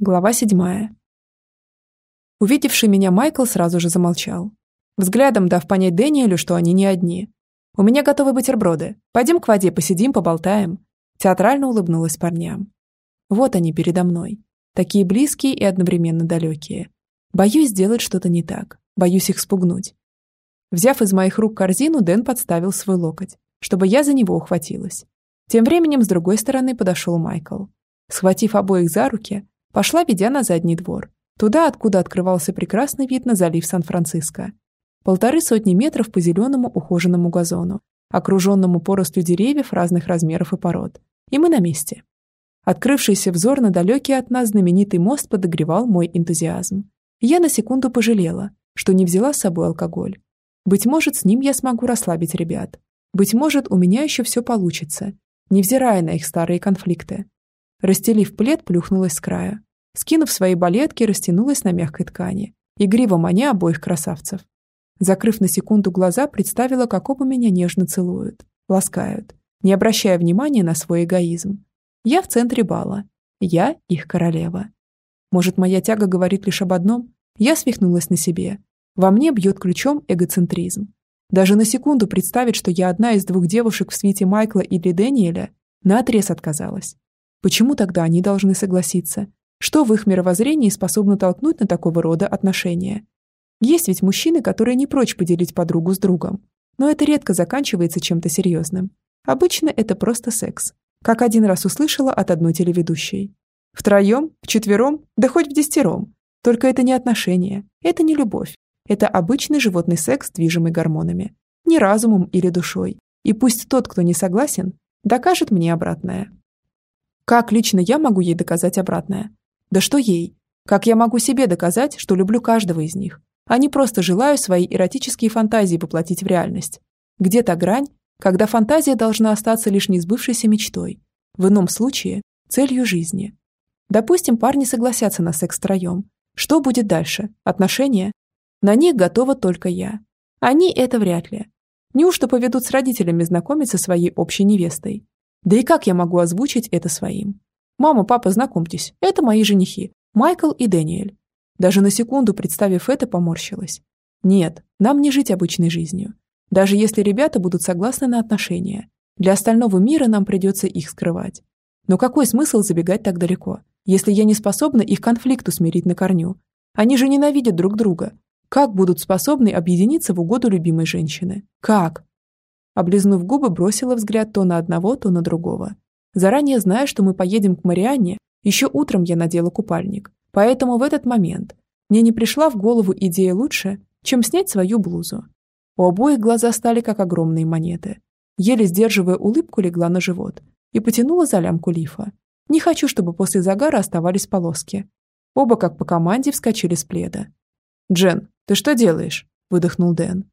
Глава седьмая. Увидевший меня Майкл сразу же замолчал. Взглядом дав понять Дэниелю, что они не одни. «У меня готовы бутерброды. Пойдем к воде, посидим, поболтаем». Театрально улыбнулась парням. Вот они передо мной. Такие близкие и одновременно далекие. Боюсь сделать что-то не так. Боюсь их спугнуть. Взяв из моих рук корзину, Дэн подставил свой локоть, чтобы я за него ухватилась. Тем временем с другой стороны подошел Майкл. Схватив обоих за руки, Пошла, ведя на задний двор. Туда, откуда открывался прекрасный вид на залив Сан-Франциско. Полторы сотни метров по зеленому ухоженному газону, окруженному поростью деревьев разных размеров и пород. И мы на месте. Открывшийся взор на далекий от нас знаменитый мост подогревал мой энтузиазм. Я на секунду пожалела, что не взяла с собой алкоголь. Быть может, с ним я смогу расслабить ребят. Быть может, у меня еще все получится, невзирая на их старые конфликты. Расстелив плед, плюхнулась с края. Скинув свои балетки, растянулась на мягкой ткани, игриво маня обоих красавцев. Закрыв на секунду глаза, представила, как оба меня нежно целуют, ласкают, не обращая внимания на свой эгоизм. Я в центре бала. Я их королева. Может, моя тяга говорит лишь об одном? Я свихнулась на себе. Во мне бьет ключом эгоцентризм. Даже на секунду представить, что я одна из двух девушек в свите Майкла или Дэниеля, наотрез отказалась. Почему тогда они должны согласиться? Что в их мировоззрении способно толкнуть на такого рода отношения? Есть ведь мужчины, которые не прочь поделить подругу с другом. Но это редко заканчивается чем-то серьезным. Обычно это просто секс. Как один раз услышала от одной телеведущей. Втроем, вчетвером, да хоть в десятером. Только это не отношения, это не любовь. Это обычный животный секс, движимый гормонами. Не разумом или душой. И пусть тот, кто не согласен, докажет мне обратное. Как лично я могу ей доказать обратное? Да что ей? Как я могу себе доказать, что люблю каждого из них, а не просто желаю свои эротические фантазии воплотить в реальность? Где та грань, когда фантазия должна остаться лишь несбывшейся мечтой, в ином случае – целью жизни? Допустим, парни согласятся на секс втроем. Что будет дальше? Отношения? На них готова только я. Они это вряд ли. Неужто поведут с родителями знакомиться своей общей невестой? Да и как я могу озвучить это своим? Мама, папа, знакомьтесь, это мои женихи, Майкл и Дэниэль. Даже на секунду, представив это, поморщилась. Нет, нам не жить обычной жизнью. Даже если ребята будут согласны на отношения. Для остального мира нам придется их скрывать. Но какой смысл забегать так далеко, если я не способна их конфликту смирить на корню? Они же ненавидят друг друга. Как будут способны объединиться в угоду любимой женщины? Как? Облизнув губы, бросила взгляд то на одного, то на другого. Заранее зная, что мы поедем к Марианне, еще утром я надела купальник. Поэтому в этот момент мне не пришла в голову идея лучше, чем снять свою блузу. У обоих глаза стали как огромные монеты. Еле сдерживая улыбку, легла на живот и потянула за лямку лифа. Не хочу, чтобы после загара оставались полоски. Оба, как по команде, вскочили с пледа. «Джен, ты что делаешь?» – выдохнул Дэн.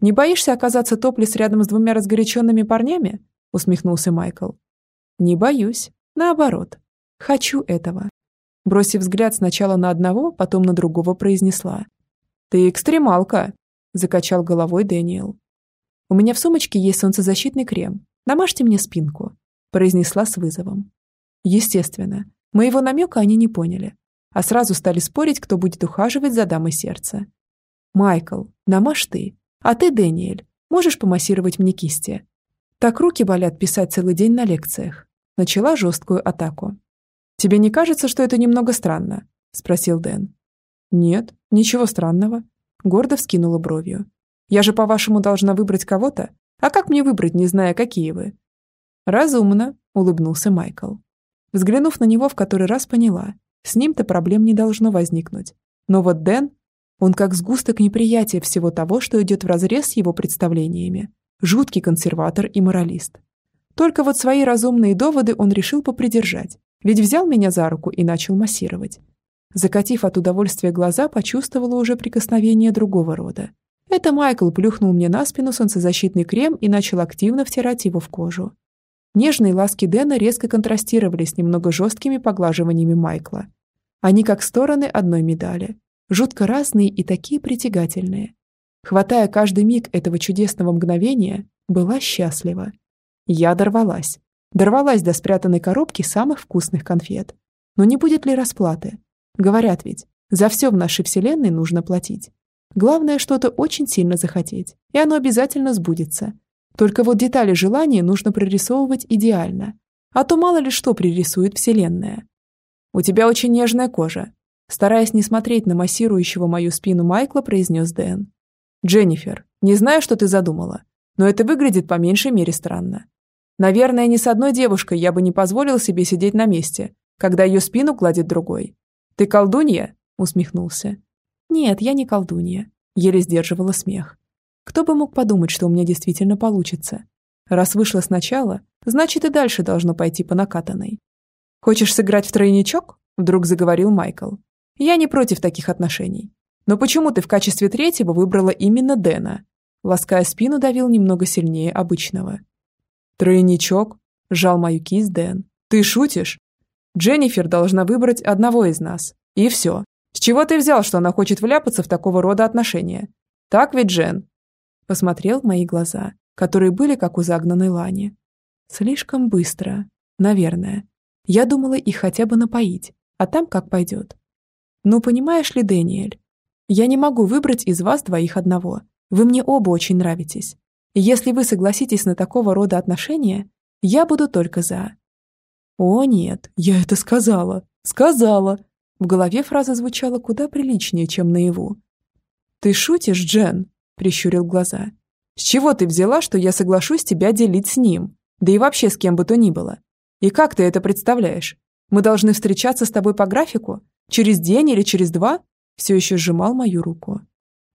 «Не боишься оказаться топлес рядом с двумя разгоряченными парнями?» – усмехнулся Майкл. «Не боюсь. Наоборот. Хочу этого». Бросив взгляд сначала на одного, потом на другого, произнесла. «Ты экстремалка!» – закачал головой Дэниел. «У меня в сумочке есть солнцезащитный крем. Намажьте мне спинку», – произнесла с вызовом. Естественно, моего намека они не поняли, а сразу стали спорить, кто будет ухаживать за дамой сердца. «Майкл, намажь ты, а ты, Дэниэль, можешь помассировать мне кисти? Так руки болят писать целый день на лекциях. Начала жесткую атаку. «Тебе не кажется, что это немного странно?» – спросил Дэн. «Нет, ничего странного». Гордо вскинула бровью. «Я же, по-вашему, должна выбрать кого-то? А как мне выбрать, не зная, какие вы?» «Разумно», – улыбнулся Майкл. Взглянув на него, в который раз поняла, с ним-то проблем не должно возникнуть. Но вот Дэн он как сгусток неприятия всего того, что идет вразрез с его представлениями. Жуткий консерватор и моралист. Только вот свои разумные доводы он решил попридержать, ведь взял меня за руку и начал массировать. Закатив от удовольствия глаза, почувствовала уже прикосновение другого рода. Это Майкл плюхнул мне на спину солнцезащитный крем и начал активно втирать его в кожу. Нежные ласки Дэна резко контрастировали с немного жесткими поглаживаниями Майкла. Они как стороны одной медали жутко разные и такие притягательные. Хватая каждый миг этого чудесного мгновения, была счастлива. Я дорвалась. Дорвалась до спрятанной коробки самых вкусных конфет. Но не будет ли расплаты? Говорят ведь, за все в нашей вселенной нужно платить. Главное что-то очень сильно захотеть, и оно обязательно сбудется. Только вот детали желания нужно прорисовывать идеально, а то мало ли что пририсует вселенная. У тебя очень нежная кожа. Стараясь не смотреть на массирующего мою спину Майкла, произнес Дэн. Дженнифер, не знаю, что ты задумала, но это выглядит по меньшей мере странно. Наверное, ни с одной девушкой я бы не позволил себе сидеть на месте, когда ее спину гладит другой. Ты колдунья? Усмехнулся. Нет, я не колдунья. Еле сдерживала смех. Кто бы мог подумать, что у меня действительно получится? Раз вышло сначала, значит и дальше должно пойти по накатанной. Хочешь сыграть в тройничок? Вдруг заговорил Майкл. Я не против таких отношений. Но почему ты в качестве третьего выбрала именно Дэна? Лаская спину, давил немного сильнее обычного. «Тройничок?» – сжал мою кисть Дэн. «Ты шутишь? Дженнифер должна выбрать одного из нас. И все. С чего ты взял, что она хочет вляпаться в такого рода отношения? Так ведь, Джен?» Посмотрел в мои глаза, которые были как у загнанной лани. Слишком быстро. Наверное. Я думала их хотя бы напоить, а там как пойдет. Ну, понимаешь ли, Дэниэль, я не могу выбрать из вас двоих одного. Вы мне оба очень нравитесь. Если вы согласитесь на такого рода отношения, я буду только за. О нет, я это сказала. Сказала. В голове фраза звучала куда приличнее, чем наяву. Ты шутишь, Джен? Прищурил глаза. С чего ты взяла, что я соглашусь тебя делить с ним? Да и вообще с кем бы то ни было. И как ты это представляешь? Мы должны встречаться с тобой по графику? Через день или через два? Все еще сжимал мою руку.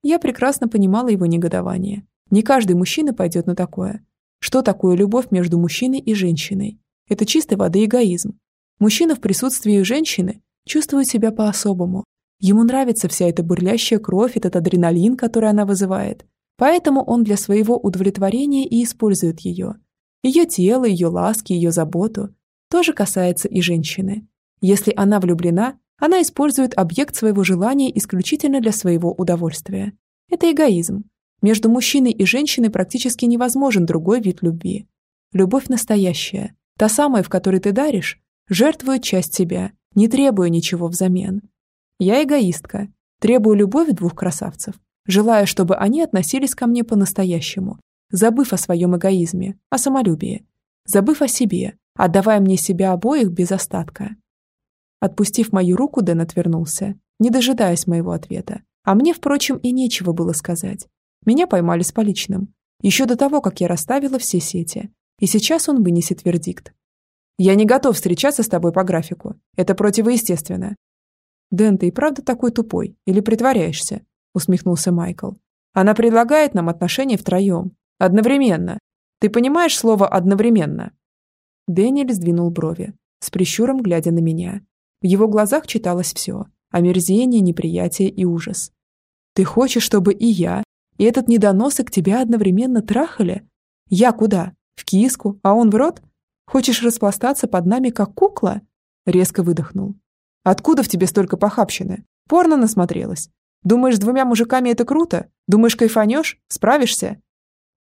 Я прекрасно понимала его негодование. Не каждый мужчина пойдет на такое. Что такое любовь между мужчиной и женщиной? Это чистой воды эгоизм. Мужчина в присутствии женщины чувствует себя по-особому. Ему нравится вся эта бурлящая кровь, этот адреналин, который она вызывает. Поэтому он для своего удовлетворения и использует ее. Ее тело, ее ласки, ее заботу. Тоже касается и женщины. Если она влюблена, она использует объект своего желания исключительно для своего удовольствия. Это эгоизм. Между мужчиной и женщиной практически невозможен другой вид любви. Любовь настоящая, та самая, в которой ты даришь, жертвует часть себя, не требуя ничего взамен. Я эгоистка, требую любовь двух красавцев, желая, чтобы они относились ко мне по-настоящему, забыв о своем эгоизме, о самолюбии, забыв о себе, отдавая мне себя обоих без остатка. Отпустив мою руку, Дэн отвернулся, не дожидаясь моего ответа. А мне, впрочем, и нечего было сказать. Меня поймали с поличным. Еще до того, как я расставила все сети. И сейчас он вынесет вердикт. Я не готов встречаться с тобой по графику. Это противоестественно. Дэн, ты и правда такой тупой? Или притворяешься? Усмехнулся Майкл. Она предлагает нам отношения втроем. Одновременно. Ты понимаешь слово «одновременно»?» Дэниэль сдвинул брови, с прищуром глядя на меня. В его глазах читалось все – омерзение, неприятие и ужас. «Ты хочешь, чтобы и я, и этот недоносок тебя одновременно трахали? Я куда? В киску, а он в рот? Хочешь распластаться под нами, как кукла?» Резко выдохнул. «Откуда в тебе столько похабщины? Порно насмотрелась. Думаешь, с двумя мужиками это круто? Думаешь, кайфанешь? Справишься?»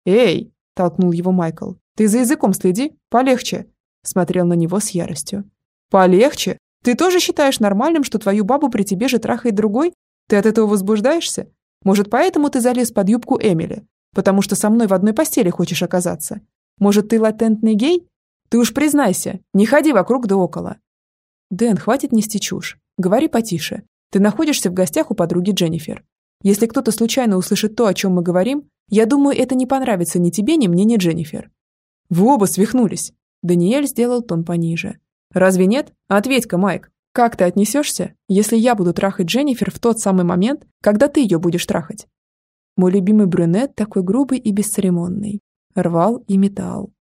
«Эй!» – толкнул его Майкл. «Ты за языком следи, полегче!» Смотрел на него с яростью. «Полегче? Ты тоже считаешь нормальным, что твою бабу при тебе же трахает другой? Ты от этого возбуждаешься? Может, поэтому ты залез под юбку Эмили? Потому что со мной в одной постели хочешь оказаться? Может, ты латентный гей? Ты уж признайся, не ходи вокруг да около. Дэн, хватит нести чушь. Говори потише. Ты находишься в гостях у подруги Дженнифер. Если кто-то случайно услышит то, о чем мы говорим, я думаю, это не понравится ни тебе, ни мне, ни Дженнифер. Вы оба свихнулись. Даниэль сделал тон пониже. Разве нет? Ответь-ка, Майк. Как ты отнесешься, если я буду трахать Дженнифер в тот самый момент, когда ты ее будешь трахать? Мой любимый брюнет такой грубый и бесцеремонный. Рвал и метал.